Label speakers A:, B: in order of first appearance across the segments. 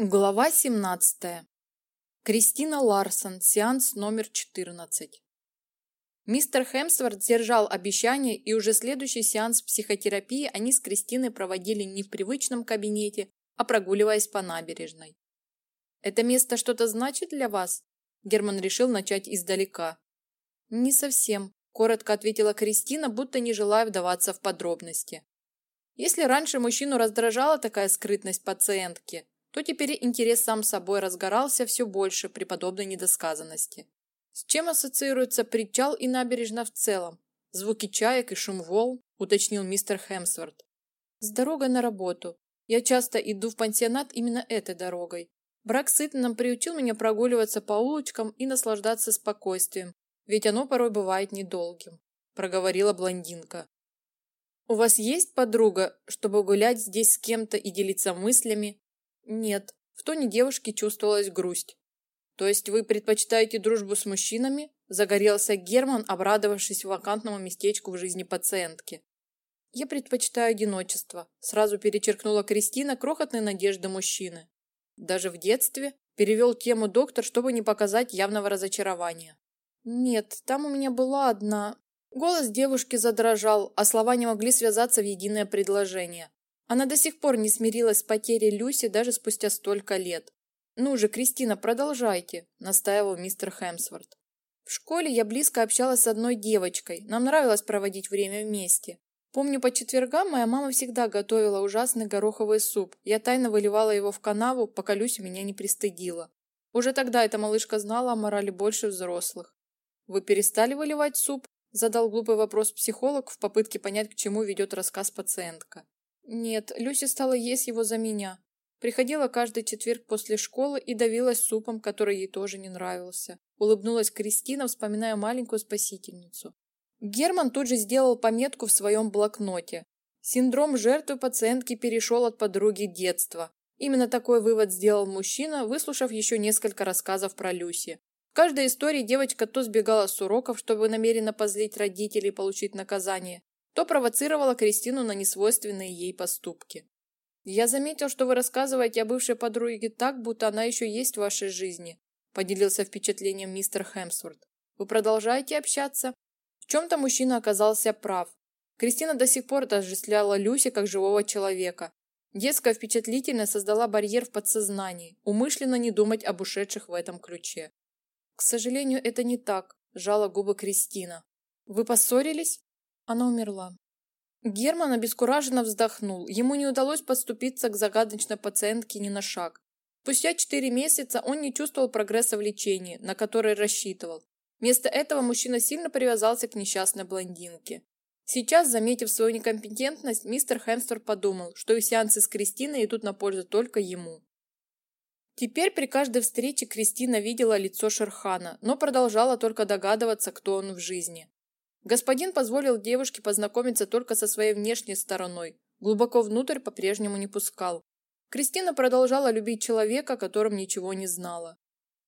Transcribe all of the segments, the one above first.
A: Глава 17. Кристина Ларсон. Сеанс номер 14. Мистер Хемсворт сдержал обещание, и уже следующий сеанс психотерапии они с Кристиной проводили не в привычном кабинете, а прогуливаясь по набережной. «Это место что-то значит для вас?» Герман решил начать издалека. «Не совсем», – коротко ответила Кристина, будто не желая вдаваться в подробности. Если раньше мужчину раздражала такая скрытность пациентки – то теперь интерес сам собой разгорался все больше при подобной недосказанности. С чем ассоциируется причал и набережная в целом? Звуки чаек и шум волн, уточнил мистер Хемсворт. С дорогой на работу. Я часто иду в пансионат именно этой дорогой. Брак с Итаном приучил меня прогуливаться по улочкам и наслаждаться спокойствием, ведь оно порой бывает недолгим, проговорила блондинка. У вас есть подруга, чтобы гулять здесь с кем-то и делиться мыслями? Нет, в тоне девушки чувствовалась грусть. То есть вы предпочитаете дружбу с мужчинами? Загорелся Герман, обрадовавшись вакантному местечку в жизни пациентки. Я предпочитаю одиночество, сразу перечеркнула Кристина крохотные надежды мужчины. Даже в детстве перевел тему доктор, чтобы не показать явного разочарования. Нет, там у меня была одна. Голос девушки задрожал, а слова не могли связаться в единое предложение. Она до сих пор не смирилась с потерей Люси даже спустя столько лет. «Ну же, Кристина, продолжайте», – настаивал мистер Хемсворт. В школе я близко общалась с одной девочкой. Нам нравилось проводить время вместе. Помню, по четвергам моя мама всегда готовила ужасный гороховый суп. Я тайно выливала его в канаву, пока Люся меня не пристыдила. Уже тогда эта малышка знала о морали больше взрослых. «Вы перестали выливать суп?» – задал глупый вопрос психолог в попытке понять, к чему ведет рассказ пациентка. Нет, Люси стала есть его за меня. Приходила каждый четверг после школы и давилась супом, который ей тоже не нравился. Улыбнулась Кристина, вспоминая маленькую спасительницу. Герман тут же сделал пометку в своем блокноте. Синдром жертвы пациентки перешел от подруги детства. Именно такой вывод сделал мужчина, выслушав еще несколько рассказов про Люси. В каждой истории девочка то сбегала с уроков, чтобы намеренно позлить родителей и получить наказание, то провоцировала Кристину на несвойственные ей поступки. «Я заметил, что вы рассказываете о бывшей подруге так, будто она еще есть в вашей жизни», поделился впечатлением мистер Хемсворт. «Вы продолжаете общаться?» В чем-то мужчина оказался прав. Кристина до сих пор отождествляла Люси как живого человека. Детская впечатлительность создала барьер в подсознании, умышленно не думать об ушедших в этом ключе. «К сожалению, это не так», – жала губы Кристина. «Вы поссорились?» Она умерла. Герман обескураженно вздохнул. Ему не удалось подступиться к загадочной пациентке ни на шаг. Спустя четыре месяца он не чувствовал прогресса в лечении, на который рассчитывал. Вместо этого мужчина сильно привязался к несчастной блондинке. Сейчас, заметив свою некомпетентность, мистер Хэмстер подумал, что и сеансы с Кристиной идут на пользу только ему. Теперь при каждой встрече Кристина видела лицо Шерхана, но продолжала только догадываться, кто он в жизни. Господин позволил девушке познакомиться только со своей внешней стороной, глубоко внутрь по-прежнему не пускал. Кристина продолжала любить человека, о котором ничего не знала.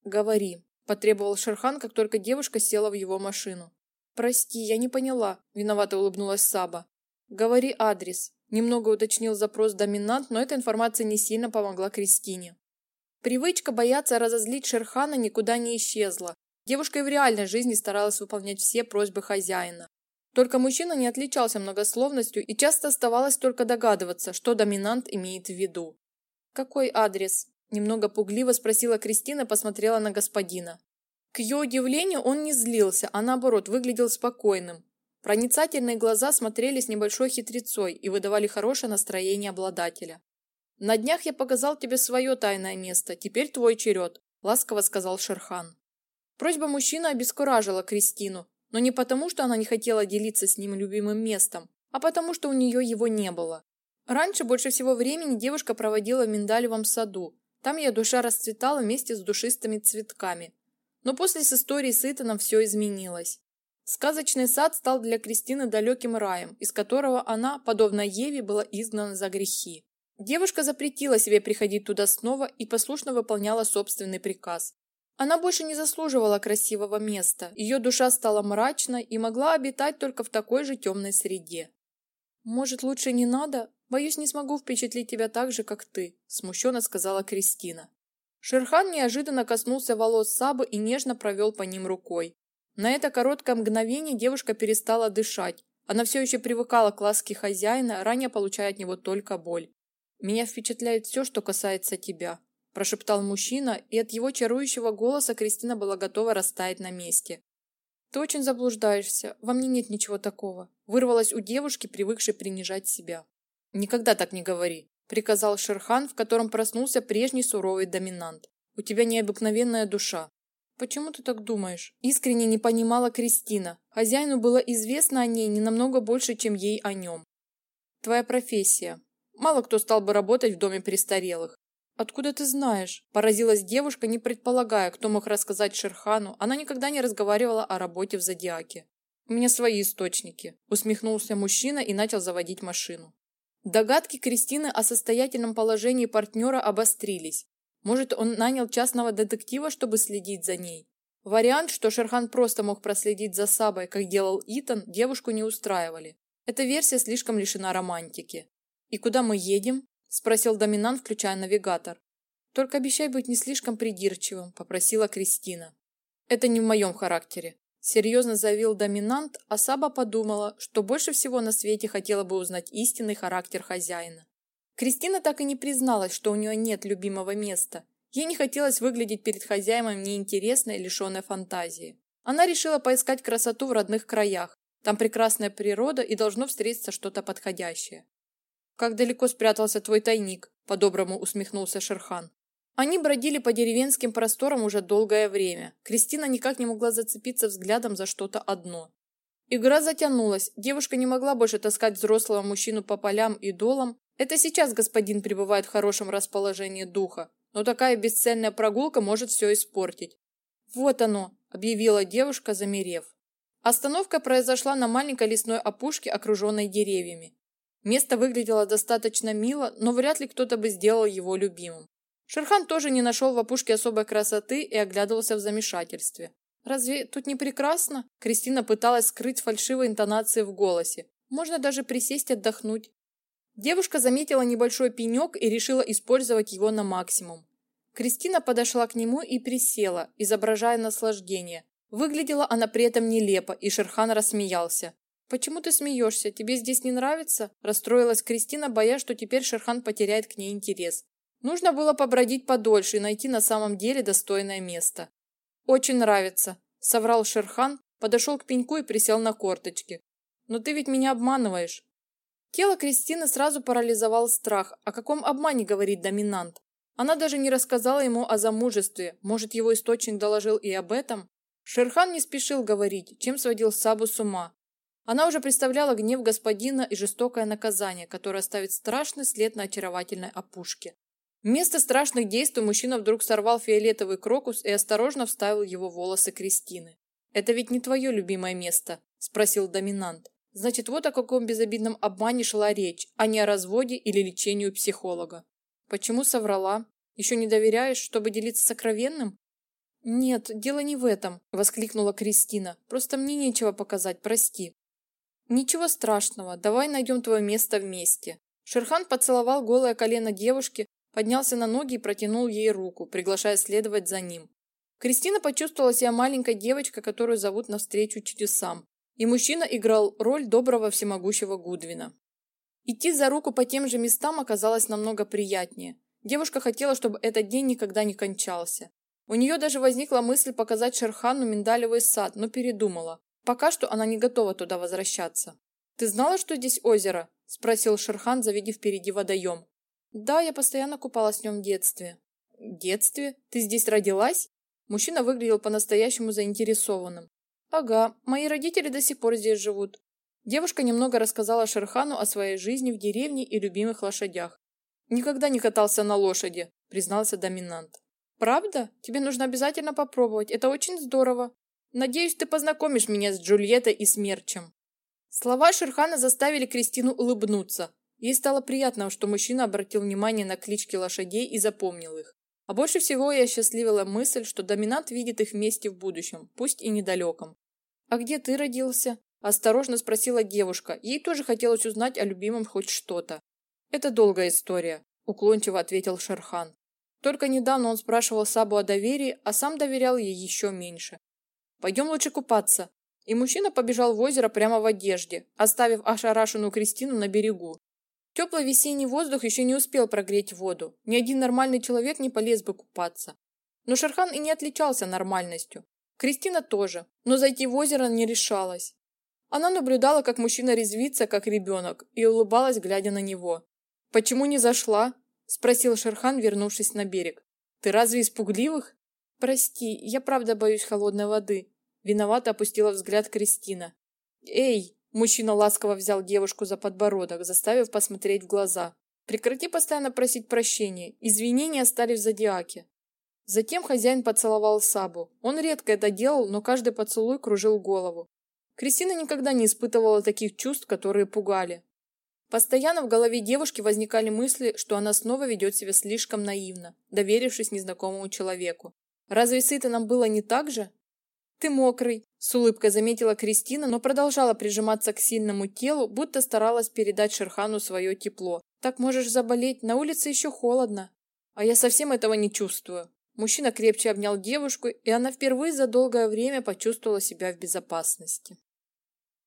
A: «Говори», – потребовал Шерхан, как только девушка села в его машину. «Прости, я не поняла», – виновато улыбнулась Саба. «Говори адрес», – немного уточнил запрос доминант, но эта информация не сильно помогла Кристине. Привычка бояться разозлить Шерхана никуда не исчезла, Девушка и в реальной жизни старалась выполнять все просьбы хозяина. Только мужчина не отличался многословностью и часто оставалось только догадываться, что доминант имеет в виду. «Какой адрес?» – немного пугливо спросила Кристина посмотрела на господина. К ее удивлению он не злился, а наоборот выглядел спокойным. Проницательные глаза смотрели с небольшой хитрецой и выдавали хорошее настроение обладателя. «На днях я показал тебе свое тайное место, теперь твой черед», – ласково сказал Шерхан. Просьба мужчины обескуражила Кристину, но не потому, что она не хотела делиться с ним любимым местом, а потому, что у нее его не было. Раньше больше всего времени девушка проводила в Миндалевом саду. Там ее душа расцветала вместе с душистыми цветками. Но после с историей с Итаном все изменилось. Сказочный сад стал для Кристины далеким раем, из которого она, подобно Еве, была изгнана за грехи. Девушка запретила себе приходить туда снова и послушно выполняла собственный приказ. Она больше не заслуживала красивого места, ее душа стала мрачной и могла обитать только в такой же темной среде. Может, лучше не надо? Боюсь, не смогу впечатлить тебя так же, как ты, смущенно сказала Кристина. Шерхан неожиданно коснулся волос Сабы и нежно провел по ним рукой. На это короткое мгновение девушка перестала дышать. Она все еще привыкала к ласке хозяина, ранее получая от него только боль. «Меня впечатляет все, что касается тебя», – прошептал мужчина, и от его чарующего голоса Кристина была готова растаять на месте. «Ты очень заблуждаешься. Во мне нет ничего такого», – вырвалась у девушки, привыкшей принижать себя. «Никогда так не говори», – приказал Шерхан, в котором проснулся прежний суровый доминант. «У тебя необыкновенная душа». «Почему ты так думаешь?» Искренне не понимала Кристина. Хозяину было известно о ней не намного больше, чем ей о нем. «Твоя профессия. Мало кто стал бы работать в доме престарелых. «Откуда ты знаешь?» – поразилась девушка, не предполагая, кто мог рассказать Шерхану. Она никогда не разговаривала о работе в Зодиаке. «У меня свои источники», – усмехнулся мужчина и начал заводить машину. Догадки Кристины о состоятельном положении партнера обострились. Может, он нанял частного детектива, чтобы следить за ней? Вариант, что Шерхан просто мог проследить за Сабой, как делал Итан, девушку не устраивали. Эта версия слишком лишена романтики. «И куда мы едем?» Спросил доминант, включая навигатор. Только обещай быть не слишком придирчивым, попросила Кристина. Это не в моем характере, серьезно заявил доминант, а Саба подумала, что больше всего на свете хотела бы узнать истинный характер хозяина. Кристина так и не призналась, что у нее нет любимого места. Ей не хотелось выглядеть перед хозяином неинтересной и лишенной фантазии. Она решила поискать красоту в родных краях. Там прекрасная природа и должно встретиться что-то подходящее. «Как далеко спрятался твой тайник?» – по-доброму усмехнулся Шерхан. Они бродили по деревенским просторам уже долгое время. Кристина никак не могла зацепиться взглядом за что-то одно. Игра затянулась. Девушка не могла больше таскать взрослого мужчину по полям и долам. Это сейчас господин пребывает в хорошем расположении духа. Но такая бесцельная прогулка может все испортить. «Вот оно», – объявила девушка, замерев. Остановка произошла на маленькой лесной опушке, окруженной деревьями. Место выглядело достаточно мило, но вряд ли кто-то бы сделал его любимым. Шерхан тоже не нашел в опушке особой красоты и оглядывался в замешательстве. «Разве тут не прекрасно?» Кристина пыталась скрыть фальшивые интонации в голосе. «Можно даже присесть отдохнуть». Девушка заметила небольшой пенек и решила использовать его на максимум. Кристина подошла к нему и присела, изображая наслаждение. Выглядела она при этом нелепо, и Шерхан рассмеялся. «Почему ты смеешься? Тебе здесь не нравится?» Расстроилась Кристина, боясь, что теперь Шерхан потеряет к ней интерес. Нужно было побродить подольше и найти на самом деле достойное место. «Очень нравится», — соврал Шерхан, подошел к пеньку и присел на корточки. «Но ты ведь меня обманываешь». Тело Кристины сразу парализовал страх. О каком обмане говорит доминант? Она даже не рассказала ему о замужестве. Может, его источник доложил и об этом? Шерхан не спешил говорить, чем сводил Сабу с ума. Она уже представляла гнев господина и жестокое наказание, которое оставит страшный след на очаровательной опушке. Вместо страшных действий мужчина вдруг сорвал фиолетовый крокус и осторожно вставил его в волосы Кристины. «Это ведь не твое любимое место?» – спросил доминант. Значит, вот о каком безобидном обмане шла речь, а не о разводе или лечении у психолога. Почему соврала? Еще не доверяешь, чтобы делиться сокровенным? Нет, дело не в этом, воскликнула Кристина. Просто мне нечего показать, прости. «Ничего страшного, давай найдем твое место вместе». Шерхан поцеловал голое колено девушки, поднялся на ноги и протянул ей руку, приглашая следовать за ним. Кристина почувствовала себя маленькой девочкой, которую зовут навстречу чудесам, и мужчина играл роль доброго всемогущего Гудвина. Идти за руку по тем же местам оказалось намного приятнее. Девушка хотела, чтобы этот день никогда не кончался. У нее даже возникла мысль показать Шерхану миндалевый сад, но передумала. Пока что она не готова туда возвращаться. «Ты знала, что здесь озеро?» – спросил Шерхан, заведя впереди водоем. «Да, я постоянно купалась в нем в детстве». «Детстве? Ты здесь родилась?» Мужчина выглядел по-настоящему заинтересованным. «Ага, мои родители до сих пор здесь живут». Девушка немного рассказала Шерхану о своей жизни в деревне и любимых лошадях. «Никогда не катался на лошади», – признался доминант. «Правда? Тебе нужно обязательно попробовать. Это очень здорово. Надеюсь, ты познакомишь меня с Джульеттой и Смерчем». Слова Шерхана заставили Кристину улыбнуться. Ей стало приятно, что мужчина обратил внимание на клички лошадей и запомнил их. А больше всего я счастливила мысль, что доминант видит их вместе в будущем, пусть и недалеком. «А где ты родился?» Осторожно спросила девушка. Ей тоже хотелось узнать о любимом хоть что-то. Это долгая история, уклончиво ответил Шерхан. Только недавно он спрашивал Сабу о доверии, а сам доверял ей еще меньше. Пойдем лучше купаться. И мужчина побежал в озеро прямо в одежде, оставив ошарашенную Кристину на берегу. Теплый весенний воздух еще не успел прогреть воду. Ни один нормальный человек не полез бы купаться. Но Шерхан и не отличался нормальностью. Кристина тоже, но зайти в озеро не решалась. Она наблюдала, как мужчина резвится, как ребенок, и улыбалась, глядя на него. «Почему не зашла?» – спросил Шерхан, вернувшись на берег. «Ты разве из пугливых?» «Прости, я правда боюсь холодной воды», – виновато опустила взгляд Кристина. «Эй!» – мужчина ласково взял девушку за подбородок, заставив посмотреть в глаза. «Прекрати постоянно просить прощения. Извинения остались в зодиаке. Затем хозяин поцеловал Сабу. Он редко это делал, но каждый поцелуй кружил голову. Кристина никогда не испытывала таких чувств, которые пугали. Постоянно в голове девушки возникали мысли, что она снова ведет себя слишком наивно, доверившись незнакомому человеку. Разве с Итаном было не так же? «Ты мокрый», – с улыбкой заметила Кристина, но продолжала прижиматься к сильному телу, будто старалась передать Шерхану свое тепло. «Так можешь заболеть, на улице еще холодно». «А я совсем этого не чувствую», Мужчина крепче обнял девушку, и она впервые за долгое время почувствовала себя в безопасности.